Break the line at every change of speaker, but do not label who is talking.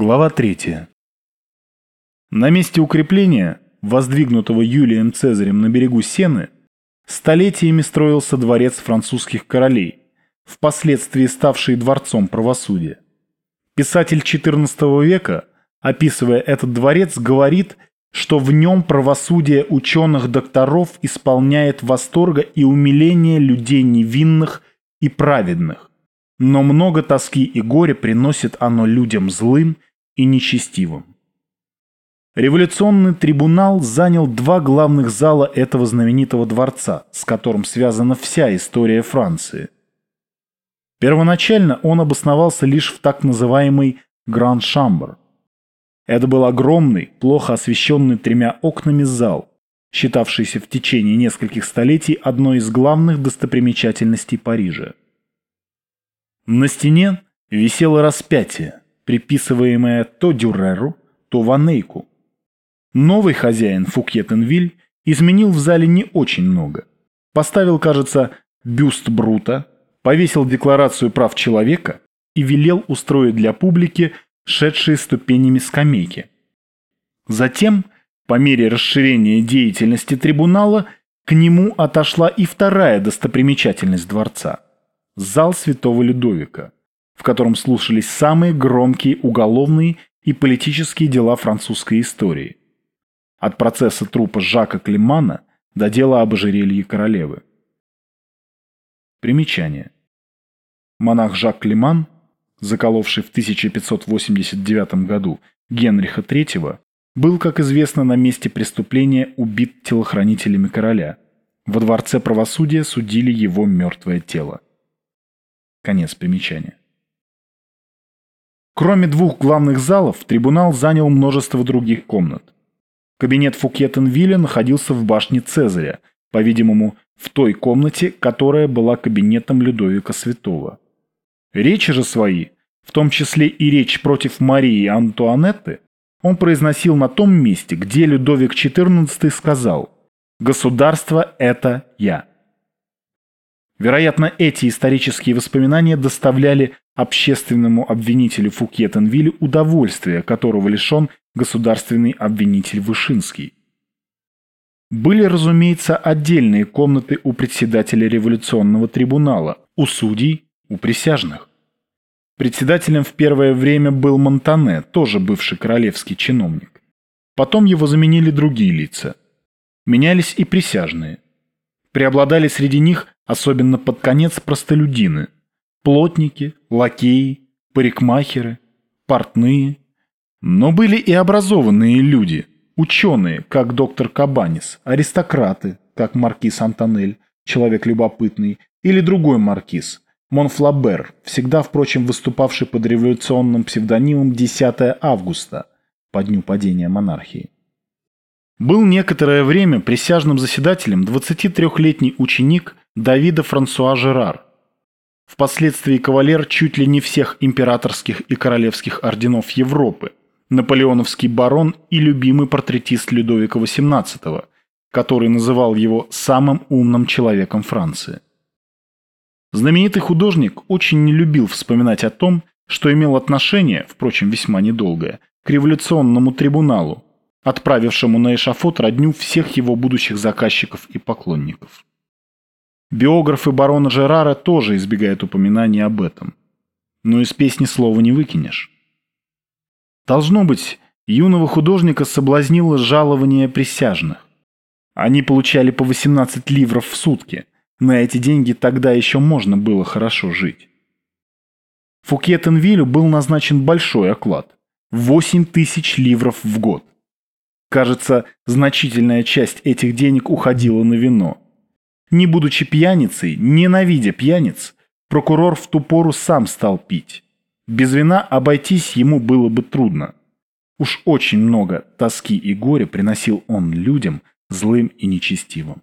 Глава 3. На месте укрепления, воздвигнутого Юлием Цезарем на берегу Сены, столетиями строился дворец французских королей, впоследствии ставший дворцом правосудия. Писатель XIV века, описывая этот дворец, говорит, что в нем правосудие ученых-докторов исполняет восторга и умиление людей невинных и праведных но много тоски и горя приносит оно людям злым и нечестивым. Революционный трибунал занял два главных зала этого знаменитого дворца, с которым связана вся история Франции. Первоначально он обосновался лишь в так называемый Гранд Шамбр. Это был огромный, плохо освещенный тремя окнами зал, считавшийся в течение нескольких столетий одной из главных достопримечательностей Парижа. На стене висело распятие, приписываемое то Дюреру, то Ванейку. Новый хозяин Фукьетенвиль изменил в зале не очень много. Поставил, кажется, бюст Брута, повесил декларацию прав человека и велел устроить для публики шедшие ступенями скамейки. Затем, по мере расширения деятельности трибунала, к нему отошла и вторая достопримечательность дворца – зал святого Людовика, в котором слушались самые громкие уголовные и политические дела французской истории. От процесса трупа Жака Климана до дела об ожерелье королевы. Примечание. Монах Жак Климан, заколовший в 1589 году Генриха III, был, как известно, на месте преступления убит телохранителями короля. Во дворце правосудия судили его мертвое тело. Конец примечания. Кроме двух главных залов, трибунал занял множество других комнат. Кабинет Фукетенвилля находился в башне Цезаря, по-видимому, в той комнате, которая была кабинетом Людовика Святого. Речи же свои, в том числе и речь против Марии Антуанетты, он произносил на том месте, где Людовик XIV сказал «Государство – это я». Вероятно, эти исторические воспоминания доставляли общественному обвинителю Фукьетенвилле удовольствие, которого лишен государственный обвинитель Вышинский. Были, разумеется, отдельные комнаты у председателя революционного трибунала, у судей, у присяжных. Председателем в первое время был Монтане, тоже бывший королевский чиновник. Потом его заменили другие лица. Менялись и присяжные. Преобладали среди них особенно под конец простолюдины, плотники, лакеи, парикмахеры, портные. Но были и образованные люди, ученые, как доктор Кабанис, аристократы, как маркиз Антонель, человек любопытный, или другой маркиз, Монфлабер, всегда, впрочем, выступавший под революционным псевдонимом 10 августа, по дню падения монархии. Был некоторое время присяжным заседателем 23-летний ученик Давида Франсуа Жерар. Впоследствии кавалер чуть ли не всех императорских и королевских орденов Европы, наполеоновский барон и любимый портретист Людовика XVIII, который называл его самым умным человеком Франции. Знаменитый художник очень не любил вспоминать о том, что имел отношение, впрочем, весьма недолгое, к революционному трибуналу, отправившему на эшафот родню всех его будущих заказчиков и поклонников. Биографы барона Жерара тоже избегают упоминания об этом. Но из песни слова не выкинешь. Должно быть, юного художника соблазнило жалование присяжных. Они получали по 18 ливров в сутки. На эти деньги тогда еще можно было хорошо жить. Фукетенвилю был назначен большой оклад – 8 тысяч ливров в год. Кажется, значительная часть этих денег уходила на вино – не будучи пьяницей, ненавидя пьяниц, прокурор в ту пору сам стал пить. Без вина обойтись ему было бы трудно. Уж очень много тоски и горя приносил он людям злым и нечестивым.